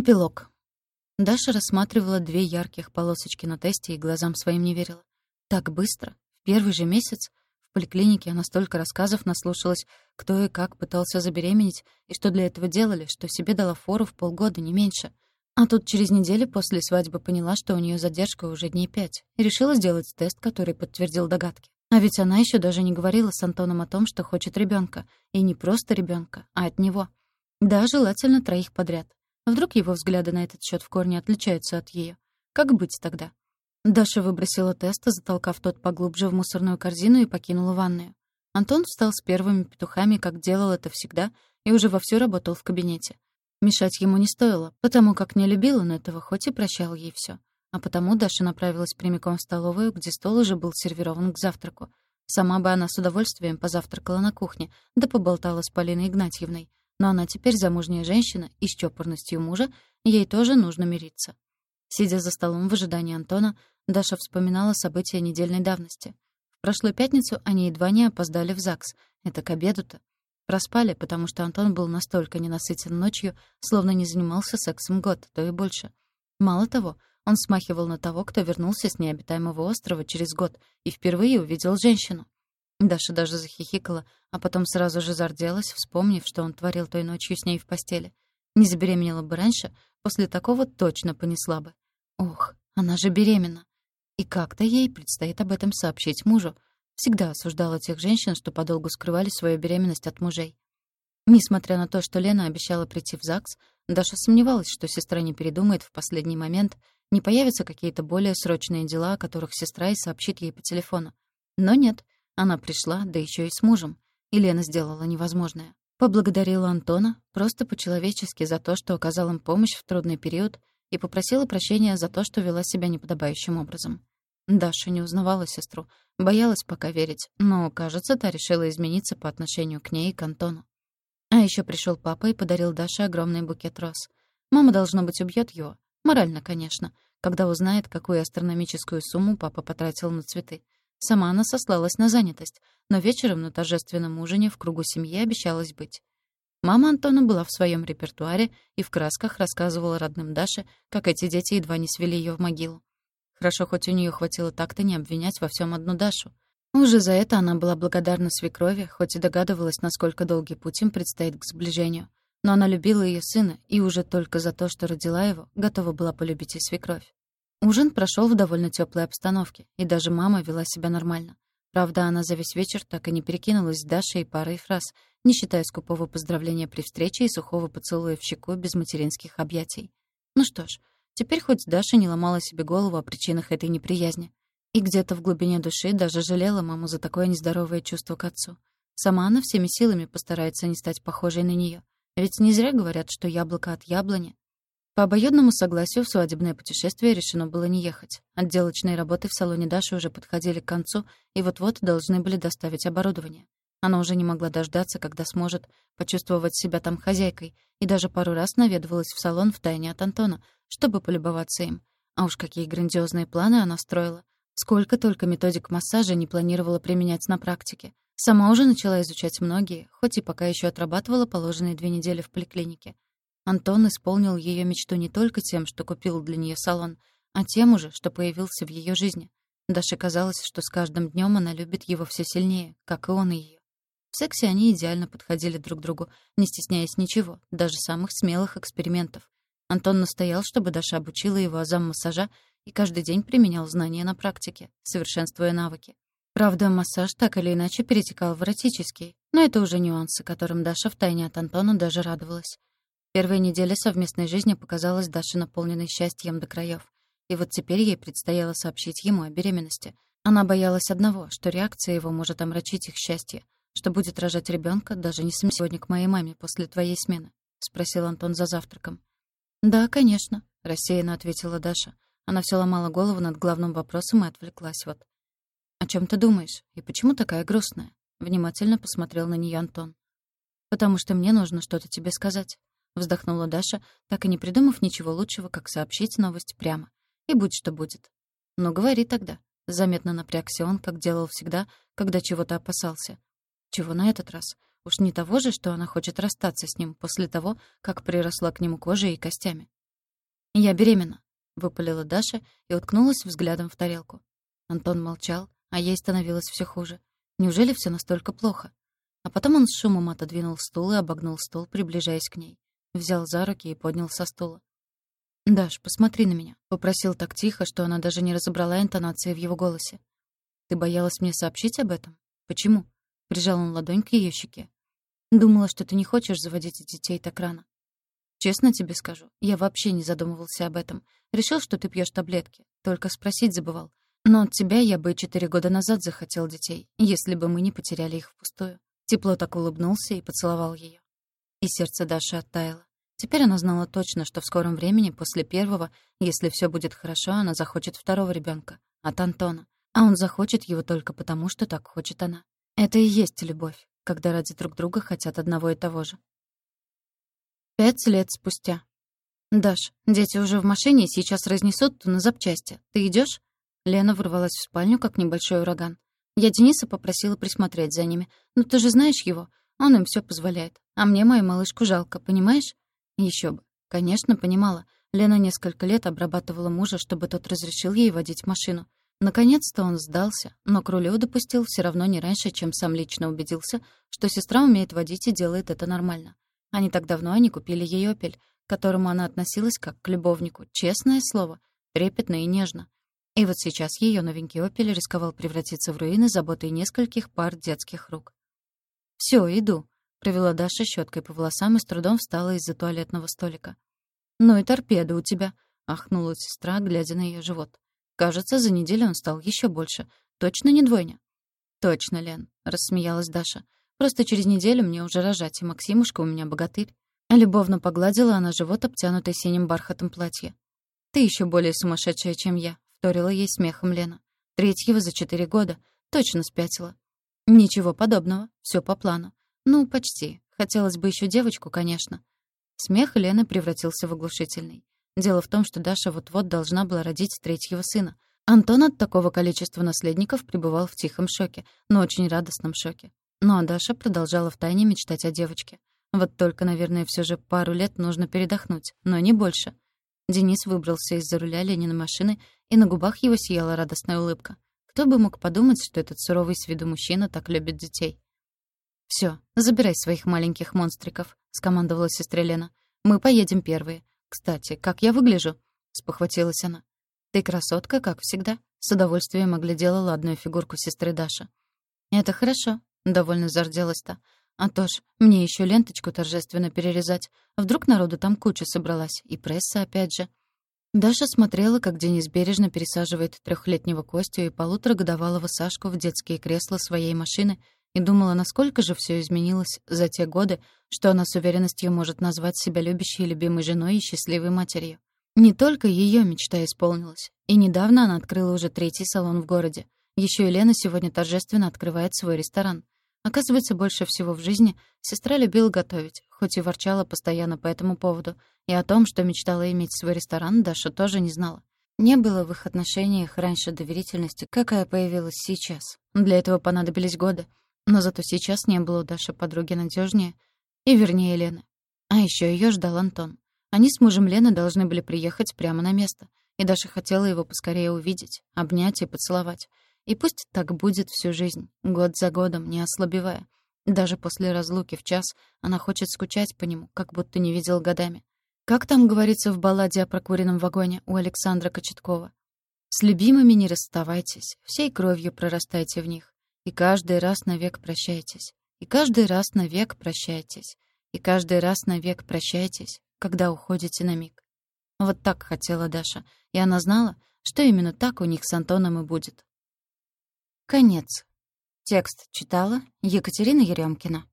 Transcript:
Эпилог. Даша рассматривала две ярких полосочки на тесте и глазам своим не верила. Так быстро, в первый же месяц, в поликлинике она столько рассказов наслушалась, кто и как пытался забеременеть, и что для этого делали, что себе дала фору в полгода, не меньше. А тут через неделю после свадьбы поняла, что у нее задержка уже дней пять, и решила сделать тест, который подтвердил догадки. А ведь она еще даже не говорила с Антоном о том, что хочет ребенка, и не просто ребенка, а от него. Да, желательно троих подряд. Вдруг его взгляды на этот счет в корне отличаются от ее. Как быть тогда? Даша выбросила тест, затолкав тот поглубже в мусорную корзину и покинула ванную. Антон встал с первыми петухами, как делал это всегда, и уже вовсю работал в кабинете. Мешать ему не стоило, потому как не любил он этого, хоть и прощал ей все. А потому Даша направилась прямиком в столовую, где стол уже был сервирован к завтраку. Сама бы она с удовольствием позавтракала на кухне, да поболтала с Полиной Игнатьевной. Но она теперь замужняя женщина, и с чопорностью мужа ей тоже нужно мириться. Сидя за столом в ожидании Антона, Даша вспоминала события недельной давности. В прошлую пятницу они едва не опоздали в ЗАГС. Это к обеду-то. Проспали, потому что Антон был настолько ненасытен ночью, словно не занимался сексом год, то и больше. Мало того, он смахивал на того, кто вернулся с необитаемого острова через год и впервые увидел женщину. Даша даже захихикала, а потом сразу же зарделась, вспомнив, что он творил той ночью с ней в постели. Не забеременела бы раньше, после такого точно понесла бы. Ох, она же беременна. И как-то ей предстоит об этом сообщить мужу. Всегда осуждала тех женщин, что подолгу скрывали свою беременность от мужей. Несмотря на то, что Лена обещала прийти в ЗАГС, Даша сомневалась, что сестра не передумает в последний момент, не появятся какие-то более срочные дела, о которых сестра и сообщит ей по телефону. Но нет, она пришла, да еще и с мужем. И Лена сделала невозможное. Поблагодарила Антона, просто по-человечески, за то, что оказал им помощь в трудный период, и попросила прощения за то, что вела себя неподобающим образом. Даша не узнавала сестру, боялась пока верить, но, кажется, та решила измениться по отношению к ней и к Антону. А еще пришел папа и подарил Даше огромный букет роз. Мама, должно быть, убьет его. Морально, конечно, когда узнает, какую астрономическую сумму папа потратил на цветы. Сама она сослалась на занятость, но вечером на торжественном ужине в кругу семьи обещалась быть. Мама Антона была в своем репертуаре и в красках рассказывала родным Даше, как эти дети едва не свели ее в могилу. Хорошо, хоть у нее хватило так-то не обвинять во всем одну Дашу. Уже за это она была благодарна свекрови, хоть и догадывалась, насколько долгий путь им предстоит к сближению. Но она любила ее сына, и уже только за то, что родила его, готова была полюбить и свекровь. Ужин прошел в довольно теплой обстановке, и даже мама вела себя нормально. Правда, она за весь вечер так и не перекинулась с Дашей парой фраз, не считая скупого поздравления при встрече и сухого поцелуя в щеку без материнских объятий. Ну что ж, теперь хоть Даша не ломала себе голову о причинах этой неприязни. И где-то в глубине души даже жалела маму за такое нездоровое чувство к отцу. Сама она всеми силами постарается не стать похожей на нее. Ведь не зря говорят, что яблоко от яблони по обоюдному согласию в свадебное путешествие решено было не ехать. Отделочные работы в салоне Даши уже подходили к концу и вот-вот должны были доставить оборудование. Она уже не могла дождаться, когда сможет почувствовать себя там хозяйкой, и даже пару раз наведывалась в салон втайне от Антона, чтобы полюбоваться им. А уж какие грандиозные планы она строила. Сколько только методик массажа не планировала применять на практике. Сама уже начала изучать многие, хоть и пока еще отрабатывала положенные две недели в поликлинике. Антон исполнил ее мечту не только тем, что купил для нее салон, а тем уже, что появился в ее жизни. Даше казалось, что с каждым днем она любит его все сильнее, как и он ее. В сексе они идеально подходили друг другу, не стесняясь ничего, даже самых смелых экспериментов. Антон настоял, чтобы Даша обучила его азам массажа и каждый день применял знания на практике, совершенствуя навыки. Правда, массаж так или иначе перетекал в эротический, но это уже нюансы, которым Даша втайне от Антона даже радовалась. Первая неделя совместной жизни показалась Даше наполненной счастьем до краев. И вот теперь ей предстояло сообщить ему о беременности. Она боялась одного, что реакция его может омрачить их счастье, что будет рожать ребенка даже не сегодня к моей маме после твоей смены, — спросил Антон за завтраком. «Да, конечно», — рассеянно ответила Даша. Она все ломала голову над главным вопросом и отвлеклась вот. «О чем ты думаешь? И почему такая грустная?» Внимательно посмотрел на нее Антон. «Потому что мне нужно что-то тебе сказать. — вздохнула Даша, так и не придумав ничего лучшего, как сообщить новость прямо. «И будь что будет». «Ну, говори тогда». Заметно напрягся он, как делал всегда, когда чего-то опасался. Чего на этот раз? Уж не того же, что она хочет расстаться с ним после того, как приросла к нему кожей и костями. «Я беременна», — выпалила Даша и уткнулась взглядом в тарелку. Антон молчал, а ей становилось все хуже. Неужели все настолько плохо? А потом он с шумом отодвинул стул и обогнул стол, приближаясь к ней. Взял за руки и поднял со стула. «Даш, посмотри на меня», — попросил так тихо, что она даже не разобрала интонации в его голосе. «Ты боялась мне сообщить об этом? Почему?» — прижал он ладонь к ее щеке. «Думала, что ты не хочешь заводить детей так рано. Честно тебе скажу, я вообще не задумывался об этом. Решил, что ты пьешь таблетки. Только спросить забывал. Но от тебя я бы четыре года назад захотел детей, если бы мы не потеряли их впустую. Тепло так улыбнулся и поцеловал ее. И сердце Даши оттаяло. Теперь она знала точно, что в скором времени, после первого, если все будет хорошо, она захочет второго ребенка от Антона. А он захочет его только потому, что так хочет она. Это и есть любовь, когда ради друг друга хотят одного и того же. Пять лет спустя. «Даш, дети уже в машине и сейчас разнесут на запчасти. Ты идешь? Лена ворвалась в спальню, как небольшой ураган. Я Дениса попросила присмотреть за ними. «Ну ты же знаешь его. Он им все позволяет. А мне мою малышку жалко, понимаешь?» Еще бы. Конечно, понимала. Лена несколько лет обрабатывала мужа, чтобы тот разрешил ей водить машину. Наконец-то он сдался, но к рулю допустил все равно не раньше, чем сам лично убедился, что сестра умеет водить и делает это нормально. А не так давно они купили ей «Опель», к которому она относилась как к любовнику, честное слово, трепетно и нежно. И вот сейчас ее новенький «Опель» рисковал превратиться в руины заботой нескольких пар детских рук. «Всё, иду», — провела Даша щеткой по волосам и с трудом встала из-за туалетного столика. «Ну и торпеда у тебя», — ахнула сестра, глядя на ее живот. «Кажется, за неделю он стал еще больше. Точно не двойня?» «Точно, Лен», — рассмеялась Даша. «Просто через неделю мне уже рожать, и Максимушка у меня богатырь». Любовно погладила она живот, обтянутый синим бархатом платья. «Ты еще более сумасшедшая, чем я», вторила ей смехом Лена. Третьего за четыре года. Точно спятила. Ничего подобного. Все по плану. Ну, почти. Хотелось бы еще девочку, конечно. Смех Лены превратился в оглушительный. Дело в том, что Даша вот-вот должна была родить третьего сына. Антон от такого количества наследников пребывал в тихом шоке, но очень радостном шоке. Ну а Даша продолжала втайне мечтать о девочке. Вот только, наверное, все же пару лет нужно передохнуть, но не больше. Денис выбрался из-за руля Ленина машины, и на губах его сияла радостная улыбка. Кто бы мог подумать, что этот суровый с виду мужчина так любит детей. «Всё, забирай своих маленьких монстриков», — скомандовала сестра Лена. «Мы поедем первые. Кстати, как я выгляжу?» — спохватилась она. «Ты красотка, как всегда», — с удовольствием оглядела ладную фигурку сестры Даша. «Это хорошо», — довольно зарделась та. А то ж, мне еще ленточку торжественно перерезать. Вдруг народу там куча собралась, и пресса опять же. Даша смотрела, как Денис бережно пересаживает трехлетнего Костю и полуторагодовалого Сашку в детские кресла своей машины и думала, насколько же все изменилось за те годы, что она с уверенностью может назвать себя любящей и любимой женой и счастливой матерью. Не только ее мечта исполнилась. И недавно она открыла уже третий салон в городе. Еще и Лена сегодня торжественно открывает свой ресторан. Оказывается, больше всего в жизни сестра любила готовить, хоть и ворчала постоянно по этому поводу, и о том, что мечтала иметь свой ресторан, Даша тоже не знала. Не было в их отношениях раньше доверительности, какая появилась сейчас. Для этого понадобились годы. Но зато сейчас не было у Даши подруги надежнее и вернее Лены. А еще ее ждал Антон. Они с мужем Лены должны были приехать прямо на место, и Даша хотела его поскорее увидеть, обнять и поцеловать. И пусть так будет всю жизнь, год за годом, не ослабевая. Даже после разлуки в час она хочет скучать по нему, как будто не видел годами. Как там говорится в балладе о прокуренном вагоне у Александра Кочеткова? «С любимыми не расставайтесь, всей кровью прорастайте в них, и каждый раз навек прощайтесь, и каждый раз навек прощайтесь, и каждый раз навек прощайтесь, когда уходите на миг». Вот так хотела Даша, и она знала, что именно так у них с Антоном и будет. Конец. Текст читала Екатерина Еремкина.